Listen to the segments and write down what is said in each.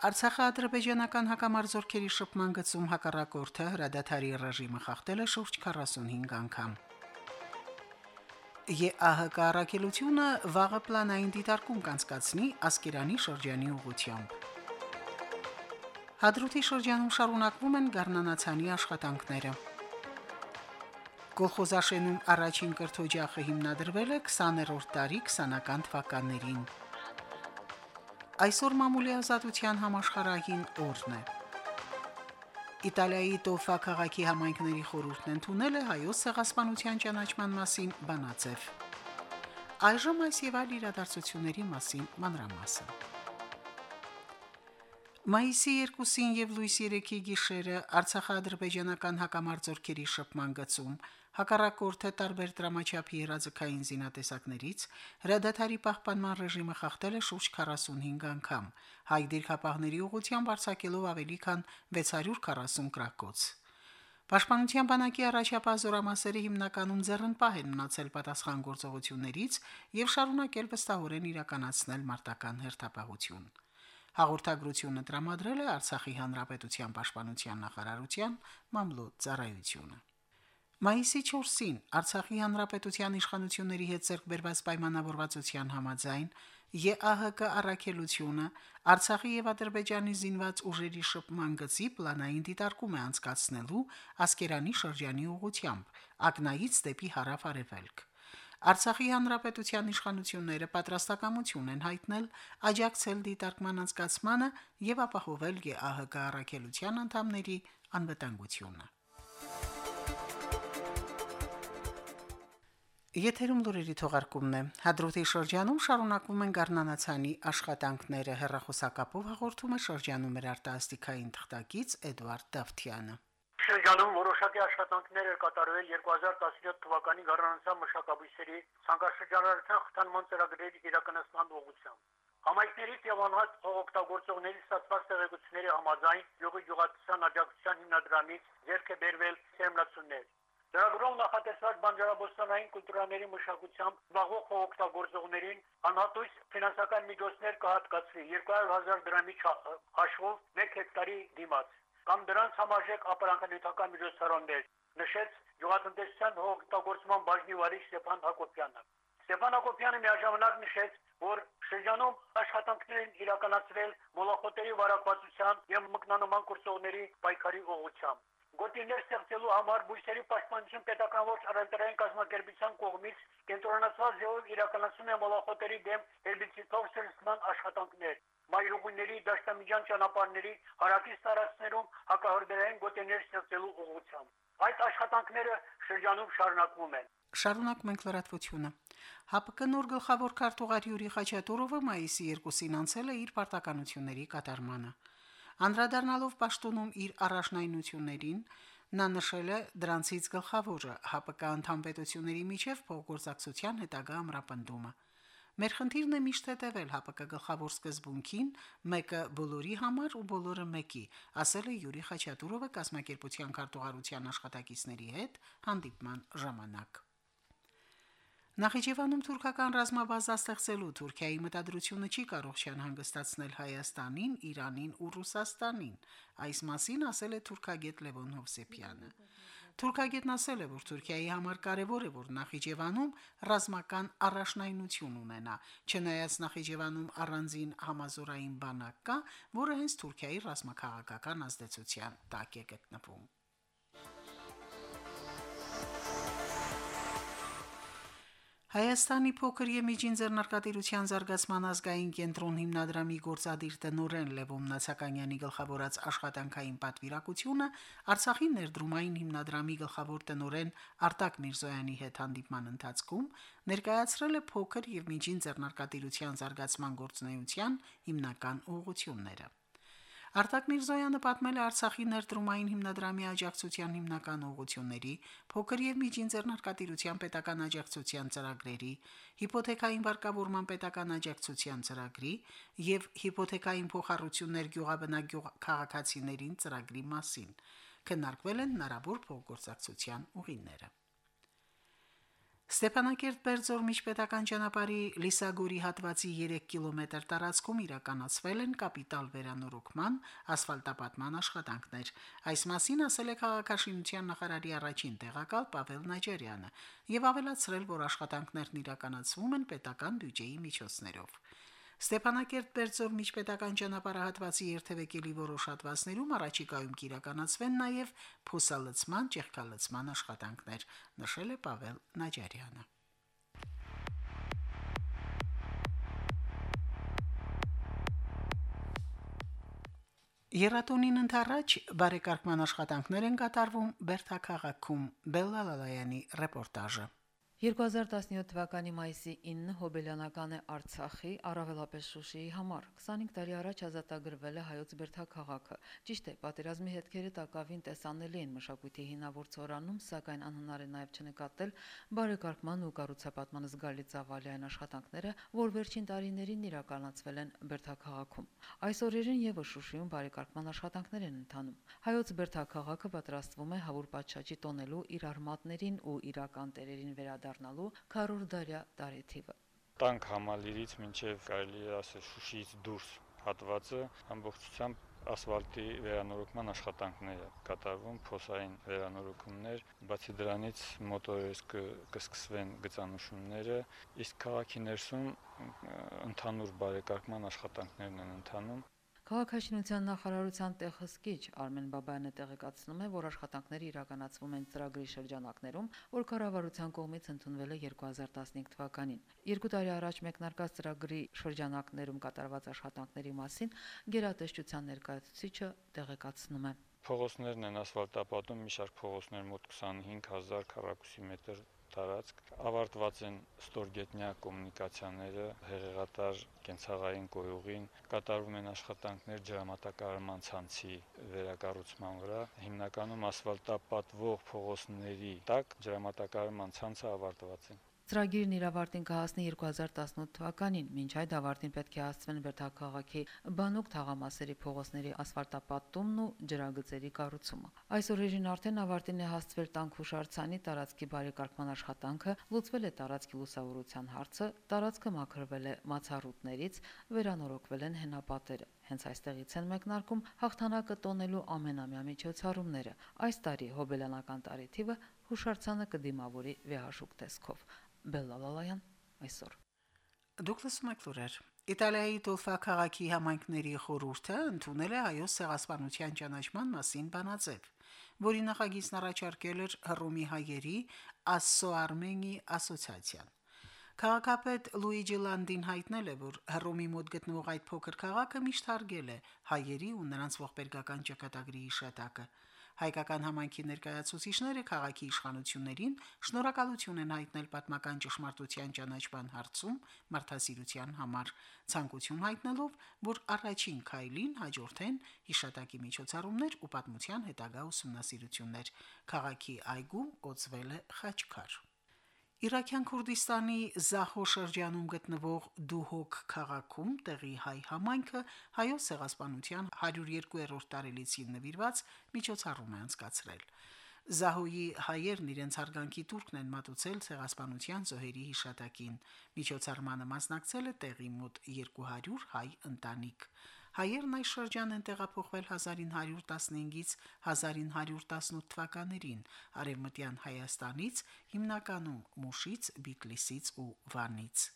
Արցախա-ադրբեջանական հակամարձօրքերի շփման գծում հակառակորդը հրադադարի ռեժիմը խախտել է շուրջ 45 անգամ։ ԵԱՀԿ առաքելությունը վաղը պլանային դիտարկում կանցկացնի Ասկերանի շրջանի ուղությամբ։ Հադրութի շրջանում շարունակվում են գառնանացանի աշխատանքները։ Գոլխոզաշենում առաջին կրթօջախը հիմնադրվել է 20-րդ դարի 20-ական թվականներին։ Այսօր մամուլի ազատության համաշխարհային օրն է։ Իտալիայի Տոֆա քաղաքի համայնքների խորհուրդն ընդունել է հայոց ցեղասպանության ճանաչման մասին բանաձև։ Այժմ այս եւ այլ իրադարձությունների մասին մանրամասն։ Մայիսի 2-ին եւ լույսի 3-ի գիշերը Արցախա-ադրբեջանական հակամարտությունների շփման գծում հակառակորդը տարբեր դրամաչափի երազկային զինատեսակներից հրադադարի պահպանման ռեժիմը խախտել է շուրջ 45 անգամ, հայ դիրքապահների ուղղությամբ արձակելով ավելի քան 640 գրակոց։ Պաշտպանության բանակի առաջապահ զորամասերը հիմնականում ձեռնպահ են մնացել պատասխան գործողություններից եւ շարունակել վստահորեն իրականացնել մարտական հերթապահություն։ Հաղորդագրությունը տրամադրել է Արցախի հանրապետության պաշտպանության նախարարության մամլոյ ծառայությունը։ Մայիսի 4-ին Արցախի հանրապետության իշխանությունների հետ ձեռք բերված պայմանավորվածության համաձայն ԵԱՀԿ առաքելությունը Արցախի եւ Ադրբեջանի զինված ուժերի շփման գծի պլանային դիտարկում է անցկացնելու Ասկերանի շրջանի ուղությամբ, ակնայից դեպի հարավ-արևելք։ Արցախի հանրապետության իշխանությունները պատրաստակամություն են հայտնել աջակցել դիտարկման անցկացմանը եւ ապահովել ԵԱՀԿ առաքելության անդամների անվտանգությունը։ Եթերում լուրերի թողարկումն է։ Հադրութի շրջանում շարունակվում են Գառնանացանի աշխատանքները հերրախոսակապով հաղորդում է շրջանում մեր արտասթիկային թղթակից Էդվարդ Դավթյանը։ Շրջանում որոշակի աշխատանքներ էր կատարվել 2017 թվականի Գառնանացան մշակաբույսերի ցանկաշրջանառության խթանման ծրագրերի իրականացման ուղղությամբ։ Համայնքներից եւ անհատ օգտագործողների ստացված տեղեկությունների համաձայն յուղի յուղատության աջակցության հիմնադրամից ձեռք է բերվել սերմնացումներ Ծրագրով նախատեսված բանջարաբոստանային կուլտուրաների մշակությամբ զբաղվող օգտագործողներին անհատույց ֆինանսական միջոցներ կհատկացվի 200.000 դրամի հաշվով 1 հեկտարի դիմաց կամ դրանց համաժեք ապրանքանյութական միջոցառումներ նշեց գյուղատնտեսության օգտագործման բաժնի վարիչ Ստեփան Հակոբյանը Ստեփան Հակոբյանը միաժամանակ նշեց որ շրջանում աշխատանքներ են իրականացվել մոլախոտերի վարակվածության եւ մկնանման կուրսողների պայքարի ուղղությամբ Գոտիներ ստեղծելու համար բույսերի պաշտպանություն պետական ոչ առևտրային կազմակերպության կողմից կենտրոնացված ձևով իրականացում է մոլախոտերի դեմ հերբիցիդով սրսման աշխատանքներ։ Մայրուղիների դաշտամիջան ճանապարհների հարակից տարածքներում հակահորդերային գոտիներ ստեղծելու ուղղությամբ։ Այդ աշխատանքները շրջանում շարունակվում են։ Շարունակում ենք լրատվությունը։ ՀԱՊԿ նոր գլխավոր քարտուղար Յուրի Խաչատուրովը մայիսի 2-ին անցել է իր պարտականությունների կատարմանը։ Անդրադառնալով պաշտոնում իր առաջնայնություններին, նա նշել է դրանցից գլխավորը ՀԱՊԿ անդամպետությունների միջև փոխգործակցության հետագա ամրապնդումը։ Մեր խնդիրն է միշտ հետևել ՀԱՊԿ գլխավոր սկզբունքին՝ մեկը բոլորի համար ու բոլորը մեկի, ասել է Յուրի Խաչատուրովը կազմակերպության քարտուղարության աշխատակիցների հետ հանդիպման ժամանակ։ Նախիջևանում թուրքական ռազմաբազա ստեղծելու Թուրքիայի մտադրությունը չի կարող չհանգստացնել Հայաստանին, Իրանին ու Ռուսաստանին։ Այս մասին ասել է թուրքագետ Լևոն Հովսեփյանը։ Թուրքագետն ասել է, որ Թուրքիայի համար կարևոր է, որ Նախիջևանում ռազմական առաջնայնություն ունենա, չնայած Նախիջևանում առանձին համազորային բանակ կա, որը հենց Թուրքիայի ռազմաքաղաքական ազդեցության տակ է գտնվում։ Հայաստանի փոքր եւ միջին ձեռնարկատիրության զարգացման ազգային կենտրոն հիմնադրամի գործադիր տնօրեն Լևոն Նացականյանի գլխավորած աշխատանքային պատվիրակությունը Արցախի ներդրումային հիմնադրամի գլխավոր տնօրեն Արտակ Միրզոյանի հետ հանդիպման ընթացքում ներկայացրել է փոքր եւ միջին ձեռնարկատիրության զարգացման գործնեության հիմնական ուղղությունները։ Արտակ Միրզոյանը պատմել է Արցախի ներդրումային հիմնադրամի աջակցության հիմնական ուղղությունների, փոքր եւ միջին ձեռնարկատիրության պետական աջակցության ծրագրերի, հիպոթեքային վարկավորման պետական աջակցության ծրագրի եւ հիպոթեքային փոխառություններ գյուղաբնակ քաղաքացիներին ծրագրի մասին։ Քննարկվել են հնարավոր փոխգործակցության ուղիները։ Ստեփանակերտ Բերձոր միջպետական ճանապարհի Լիսագորի հատվածի 3 կիլոմետր տարածքում իրականացվել են կապիտալ վերանորոգման ասֆալտապատման աշխատանքներ։ Այս մասին ասել է քաղաքաշինության նախարարի առաջին տեղակալ Պավել Նաջարյանը եւ ավելացրել, որ աշխատանքներն իրականացվում են պետական բյուջեի միջոցներով։ Ստեփանակերտ Բերձով միջպետական ճանապարհահատվածի երթևեկելի որոշ հատվածներում առաջիկայում կիրականացվեն նաև փոսալցման, ճեղքալցման աշխատանքներ, նշել է Պավել Նաջարյանը։ Երատոնին ընթരാճ բարեկարգման աշխատանքներ են կատարվում Բերթաքաղաքում Բելլալալայանի ռեպորտաժը 2017 թվականի մայիսի 9-ը հոբելյանական է Արցախի, առավելապես Շուշիի համար։ 25 տարի առաջ ազատագրվել է հայոց Բերթաքաղաքը։ Ճիշտ է, պատերազմի հետքերը տակավին տեսանելի են մշակույթի հինավուրց օրանում, սակայն անհնար է նաև չնկատել բարեկարգման ու կառուցապատման զգալի ծավալային աշխատանքները, որ վերջին տարիներին իրականացվել են Բերթաքաղաքում։ Այս օրերին եւս Շուշիում բարեկարգման աշխատանքներ են ընթանում։ Հայոց Բերթաքաղաքը պատրաստվում է հավուր պատշաճի տոնելու իր արմատներին ու իրական տերերին վերադառնալ վերադառնալու քառորդարյա տարեթիվը։ Տանկ համալիրից մինչև կարելի է ասել Շուշիից դուրս հատվածը ամբողջությամբ ասֆալտի վերանորոգման աշխատանքները կատարվում, փոսային վերանորոգումներ, բացի դրանից մոտորես կսկսվեն գծանշումները, իսկ քաղաքի ներսում ընդհանուր բարեկարգման աշխատանքներն են ընթանում։ Քաղաքաշինության նախարարության տեղհսկիչ Արմեն Բաբայանը տեղեկացնում է, որ աշխատանքները իրականացվում են ծրագրի շրջանակներում, որ կառավարության կողմից ընդունվել է 2015 թվականին։ Երկու տարի առաջ մեկնարկած ծրագրի շրջանակներում կատարված աշխատանքների մասին գերատեսչության ներկայացուցիչը տեղեկացնում է։ Փողոցներն են ասֆալտապատում, մի շարք փողոցներ մոտ 25000 քառակուսի մետր տարածք ավարտված են ստորգետնյա կոմունիկացիաները հեղեղատար կենցաղային կոյուղին կատարվում են աշխատանքներ ջրամատակարարման ցանցի վերակառուցման վրա հիմնականում ասֆալտապատվող փողոցների տակ ջրամատակարարման ցանցը ավարտված է Ծրագիրն իր ավարտին կհասնի 2018 թվականին, մինչ այդ ավարտին պետք է հասցվեն Բերթաքաղաքի բանուկ թաղամասերի փողոցների ասֆալտապատումն ու ջրագծերի կառուցումը։ Այս օրերին արդեն ավարտին է հասցվել Տանկուշարցանի տարածքի բարեկարգման աշխատանքը, լուծվել է տարածքի լուսավորության հարցը, տարածքը մաքրվել է մացառուտներից, վերանորոգվել են հենապատերը։ Հենց այստեղից են մեկնարկում հաղթանակը տոնելու ամենամյա միջոցառումները։ Այս տարի հոբելյանական տարեթիվը հուշարձանը կդիմավորի վեհաշուկ տեսքով։ Բելլալալայան այսօր։ Դուկլաս Մակլուրեր Իտալիայի Տոլֆա քաղաքի համայնքների խորհուրդը ընդունել է հայոց ցեղասպանության ճանաչման մասին բանաձև, որի նախագիծն առաջարկել էր Հռոմի հայերի Ասսո Արմենի ասոցիացիան։ Քաղաքապետ Լուիջի Լանդին հայտնել է, որ Հռոմի մոտ գտնվող այդ փոքր քաղաքը միշտ հարգել է հայերի ու նրանց ողբերգական ճակատագրի իշտակը։ Հայկական համայնքի ներկայացուցիչները քաղաքի իշխանություններին շնորհակալություն են հայտնել պատմական ճշմարտության ճանաչման հարցում մարդասիրության համար, ցանկություն հայտնելով, որ առաջին քայլին հաջորդեն հիշատակի միջոցառումներ ու պատմության հետագա ուսումնասիրություններ։ Քաղաքի այգում օծվել է խաչքար։ Իրաքյան Քուրդիստանի Զահո շրջանում գտնվող Դուհոկ քաղաքում տեղի հայ համայնքը հայոց ցեղասպանության 102-րդ տարելիցին նվիրված միջոցառում է անցկացրել։ Զահոյի հայերն իրենց հարգանքի турքն են մատուցել ցեղասպանության զոհերի հիշատակին։ Միջոցառմանը մասնակցել է տեղի մոտ 200 հայ ընտանիք։ Հայերն այս շրջան են տեղափոխվել 1915-ից 1918 թվականներին արևմտյան Հայաստանից, հիմնականում Մուշից, Բիտլիսից ու Վանից։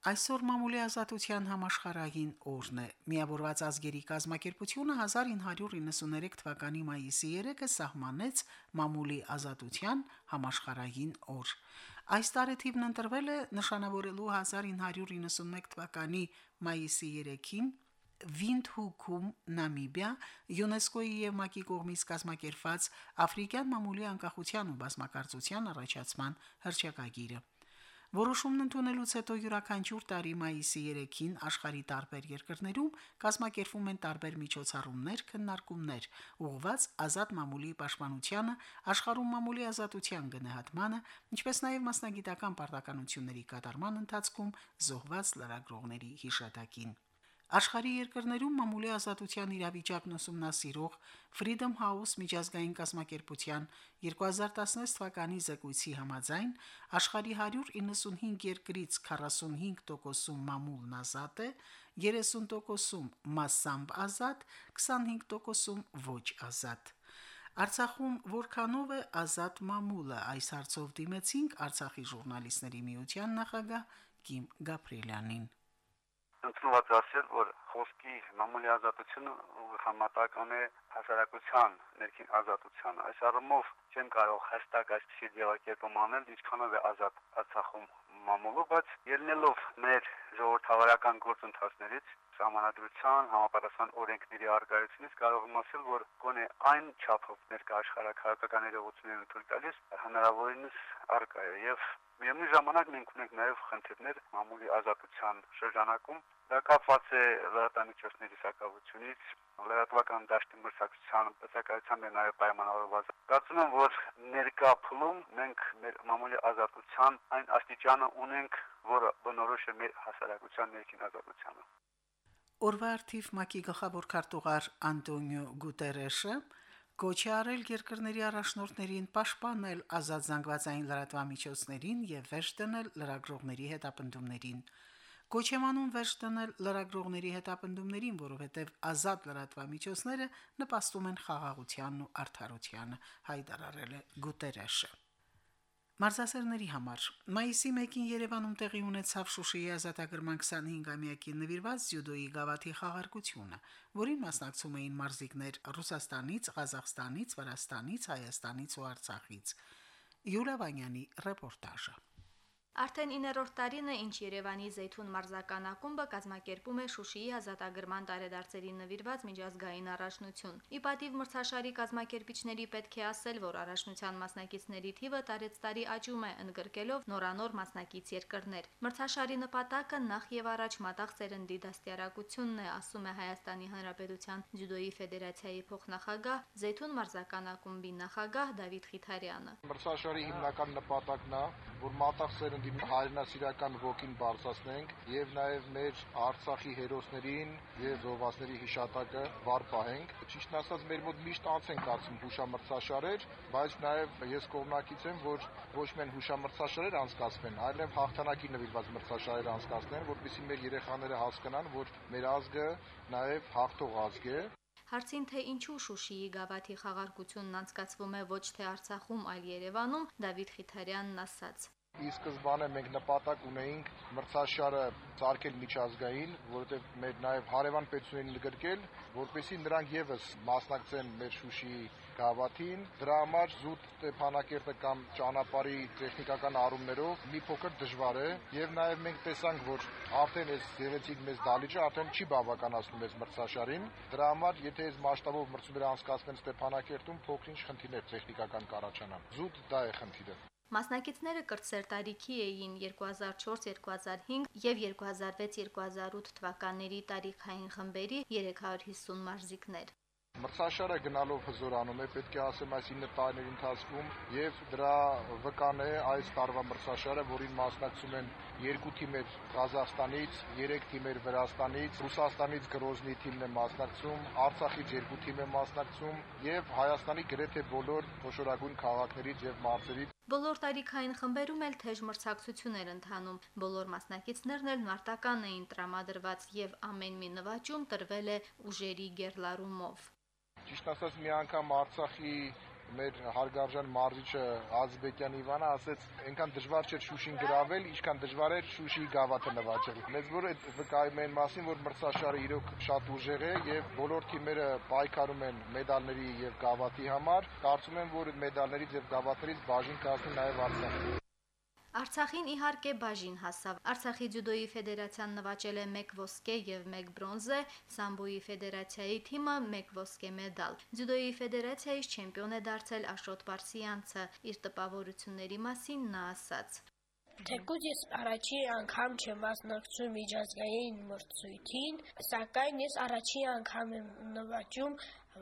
Այսօր մամուլի ազատության համաշխարհային օրն է։ Միավորված ազգերի կազմակերպությունը 1993 թվականի մայիսի 3-ը սահմանեց մամուլի ազատության համաշխարհային օր։ Այս տարեթիվն ընտրվել է նշանավորելու 1991 թվականի մայիսի 3-ին Վինդհուքում Նամիբիա ՅՈՒՆԵՍԿՕ-ի եւ ՄԱԿ-ի կողմից կազմակերպված Աֆրիկյան մամուլի անկախության ու բազմակարծության առաջացման հռչակագիրը։ Որոշումն ընդունելուց հետո յուրաքանչյուր տարի մայիսի 3-ին աշխարի տարբեր երկրներում կազմակերպվում են տարբեր միջոցառումներ, քննարկումներ, ուղղված ազատ մամուլի պաշտպանությանը, աշխարհում մամուլի ազատության գնահատմանը, ինչպես նաև մասնագիտական պարտականությունների կատարման ընթացքում զոհված լրագրողների հիշատակին։ Աշխարհի երկրներում մամուլի ազատության իրավիճակն ուսումնասիրող Freedom House միջազգային կազմակերպության 2016 թվականի զեկույցի համաձայն աշխարհի 195 երկրից 45%-ում մամուլն ազատ է, 30%-ում massամբ ազատ, 25%-ում ոչ ազատ։ Արցախում որքանով է ազատ մամուլը այս հարցով դիմեցինք Արցախի ժուրնալիստների միության նախագահ Կիմ Գաբրիելյանին ընդունված ասել, որ խոսքի մամուլի ազատությունը համատական է հասարակության ներքին ազատությանը։ Այս առումով չեմ կարող հստակ այսպիսի ձևակերպում անել, ինչքանով է ազատ Արցախում մամուլը, բայց ելնելով մեր ժողովրդավարական գործընթացներից համանadrության համապատասխան օրենքների արգայությունից կարող եմ ասել, որ գոնե այն չափով ներկա աշխարհակահաղական իրողություններն ընդուլ տալիս հնարավորինս արկա է եւ Միևնույն ժամանակ մենք ունենք նաև խնդիրներ մամուլի ազատության շրջանակում։ Դա կապված է լրատվամիջոցների սակավությունից, լրատվական դաշտի մրցակցության, բացակայության եւ նաև պայմանավորված։ Կարծում եմ, որ ներկա փուլում մենք մեր մամուլի ազատության այն աստիճանը ունենք, որը բնորոշ է մեր հասարակության ներքին ազատությանը։ Օրվա արդիվ ՄԱԿ-ի գլխավոր քարտուղար Անտոնիո Գուտերեշը Կոչ է արել երկրների առաջնորդներին պաշտպանել ազատ զանգվածային լրատվամիջոցներին եւ վերջ դնել լրագրողների հետապնդումներին։ Կոչ եմ անում վերջ դնել լրագրողների հետապնդումներին, որովհետև ազատ լրատվամիջոցները նպաստում են խաղաղությանն ու արդարությանը, հայտարարել է Գուտերեշը։ Մարզասերների համար. Մայիսի 1-ին Երևանում տեղի ունեցավ Շուշիի ազատագրման 25-ամյակին նվիրված ձյուդոյի գավաթի խաղարկությունը, որին մասնակցում էին մարզիկներ Ռուսաստանից, Ղազախստանից, Վրաստանից, Հայաստանից ու Արցախից։ Յուլիա Վանյանի ռեպորտաժը։ Արդեն 9-րդ տարին է, ինչ Երևանի Զեյթուն մարզական ակումբը կազմակերպում է Շուշիի ազատագրման տարեդարձերին նվիրված միջազգային առաջնություն։ Ի պատիվ մրցաշարի կազմակերպիչների պետք է ասել, որ առաջնության մասնակիցների թիվը տարեցտարի աճում է, ընդգրկելով նորանոր մասնակից երկրներ։ Մրցաշարի նպատակը նախ եւ առաջ մատաղ սերնդի դաստիարակությունն է, ասում է Հայաստանի Հանրապետության Ձյուդոյի ֆեդերացիայի փոխնախագահ Զեյթուն մարզական ակումբի նախագահ Դավիթ Խիթարյանը։ Մրցաշարի հիմնական նպատակն է, որ մատաղ սերնդի հայրենասիրական ոգին բարձրացնենք եւ նաեւ մեր Արցախի հերոսներին եւ զոհվածների հիշատակը վար պահենք։ Ճիշտն ասած մեր մոտ միշտ անց են կացում հուշամրցաշարեր, բայց նաեւ ես կողմնակից եմ, որ ոչ միայն հուշամրցաշարեր անցկացվեն, այլև հաղթանակի նվիրված մրցաշարեր անցկացնեն, որպեսզի մեր երեխաները հասկանան, որ մեր ազգը նաեւ հաղթող ազգ է Հարցին թե ինչու Շուշիի գավաթի խաղարկությունն անցկացվում է ոչ թե Արցախում, այլ Երևանում, Դավիթ Խիթարյանն ասաց. Ի սկզբանե մենք նպատակ ունեինք մրցաշարը ցարկել միջազգային, որովհետև մեր նաև հարևան պետություններին ընդգրկել, որպեսզի նրանք եւս մասնակցեն մեր Շուշիի գավաթին։ Դրա համար զուտ Ստեփանակերտը կամ ճանապարհի տեխնիկական առումներով մի փոքր դժվար է եւ նաեւ մենք տեսանք, որ արդեն այս գեղեցիկ մեծ դալիճը արդեն չի բավականացնում այս մրցաշարին։ Դրա համար եթե այս մասշտաբով մրցումները անցկացվեն Ստեփանակերտում, փոքրինչ խնդիրներ տեխնիկական կառաջանան։ Զուտ դա է խնդիրը։ Մասնակիցները կրտսեր տարիքի էին 2004-2005 եւ 2006-2008 թվականների տարիքային խմբերի 350 մարզիկներ։ Մրցաշարը գնալով հզորանում է, պետք է ասեմ, այս 9 տարիների ընթացքում եւ դրա վկան է այս տարվա մրցաշարը, որին մասնակցում են երկու թիմեր Ղազախստանից, 3 թիմեր Վրաստանից, Ռուսաստանից Գրոզնի թիմն է մասնակցում, Արցախից երկու թիմ է մասնակցում եւ Հայաստանի գրեթե բոլոր խոշորագույն քաղաքներից եւ մարզերից Բոլոր տարիքային խմբերում էլ թեժ մրցակցություն էր ընթանում։ Բոլոր մասնակիցներն էլ մարտական էին տրամադրված եւ ամեն մի նվաճում տրվել է ուժերի գերլարումով։ Ճիշտ ասած մի անգամ Արցախի մեր հարգարժան մարզիչը Ազբեկյան Իվանը ասեց, այնքան դժվար չէր Շուշին գրավել, ինչքան դժվար էր Շուշիի գավաթը նվաճել։ Մեծ որ այդ վկայում են մասին, որ մրցաշարը իրոք շատ ուժեղ է եւ բոլոր թիմերը պայքարում են մեդալների եւ գավաթի համար։ Կարծում եմ, որ մեդալներից եւ գավաթներից բաժին կազմի նաեւ Արցախը։ Արցախին իհարկե բաժին հասավ։ Արցախի ձյուդոյի ֆեդերացիան նվաճել է 1 ոսկե եւ 1 բրոնզե, սամբոյի ֆեդերացիայի թիմը 1 ոսկե մեդալ։ Ձյուդոյի ֆեդերացիայից չեմպիոն է դարձել Աշոտ Բարսյանցը։ Իր տպավորությունների մասին նա ասաց. Թեկուզ ես առաջի անգամ չեմ մասնակցում միջազգային մրցույթին, սակայն ես առաջի անգամ եմ նվաճում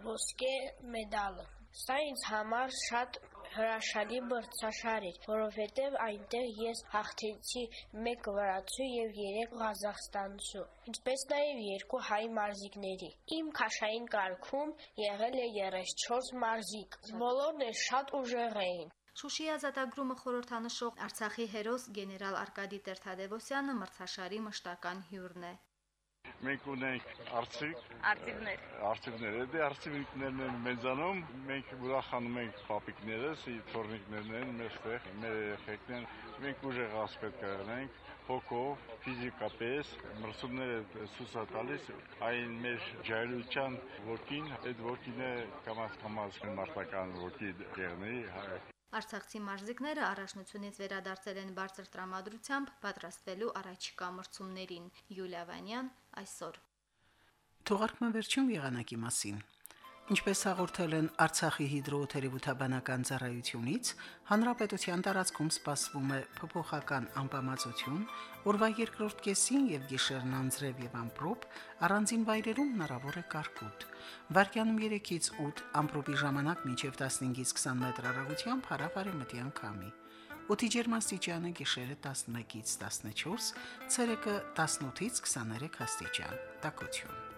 ոսկե մեդալը։ Սա ինձ համար շատ հրաշալի մրցաշար էր, որովհետև այնտեղ ես հաղթեցի 1 վրացու եւ 3 ղազախստանցու, ինչպես նաեւ երկու հայ մարզիկների։ Իմ քաշային կարգում եղել է 34 մարզիկ։ Բոլորն էլ շատ ուժեղ էին։ Շուշիի ազատագրումը խորհրդանշող Արցախի հերոս գեներալ Արկադի Տեր-Թադևոսյանը մրցաշարի մշտական հյուրն է։ Մենք ունենք արծիվ, Արտիվներ։ արծիվներ, դե արծիվներն են մեծանում, մենք ուրախանում ենք պապիկներս, թորնիկներն են մեստեղ, մեր երեխեքն են, մենք ուժեղ ասպետ կգնենք, հոգով, ֆիզիկապես, մրցումները ցույց տալիս այն մեր ջայլության ոգին, այդ ոգին է կամաց կամաց մարտական ոգի դերնի Արցախցի մարզիկները առաջնությունից վերադարձել են բարձր տրամադրությամբ պատրաստվելու առաջիկա մրցումներին։ Յուլիա Վանյան այսօր։ Թողարկման վերջում եղանակի մասին։ Ինչպես հաղորդել են Արցախի հիդրոթերապևտաբանական ծառայությունից, հանրապետության տարածքում սպասվում է փոփոխական անբավարարություն, օրվա երկրորդ կեսին եւ գիշերն անձրև եւ ամպրոպ, առանձին վայրերում հնարավոր է կարկուտ։ Վարկյանում 3-ից 8 ամպրոպի ժամանակ մինչև 15-ից 20 մետր հեռագությամբ հարավարեմտյան քամի։ Օդի ջերմաստիճանը գիշերը 11-ից 14, ցերեկը 18-ից 23 աստիճան։ Տակություն։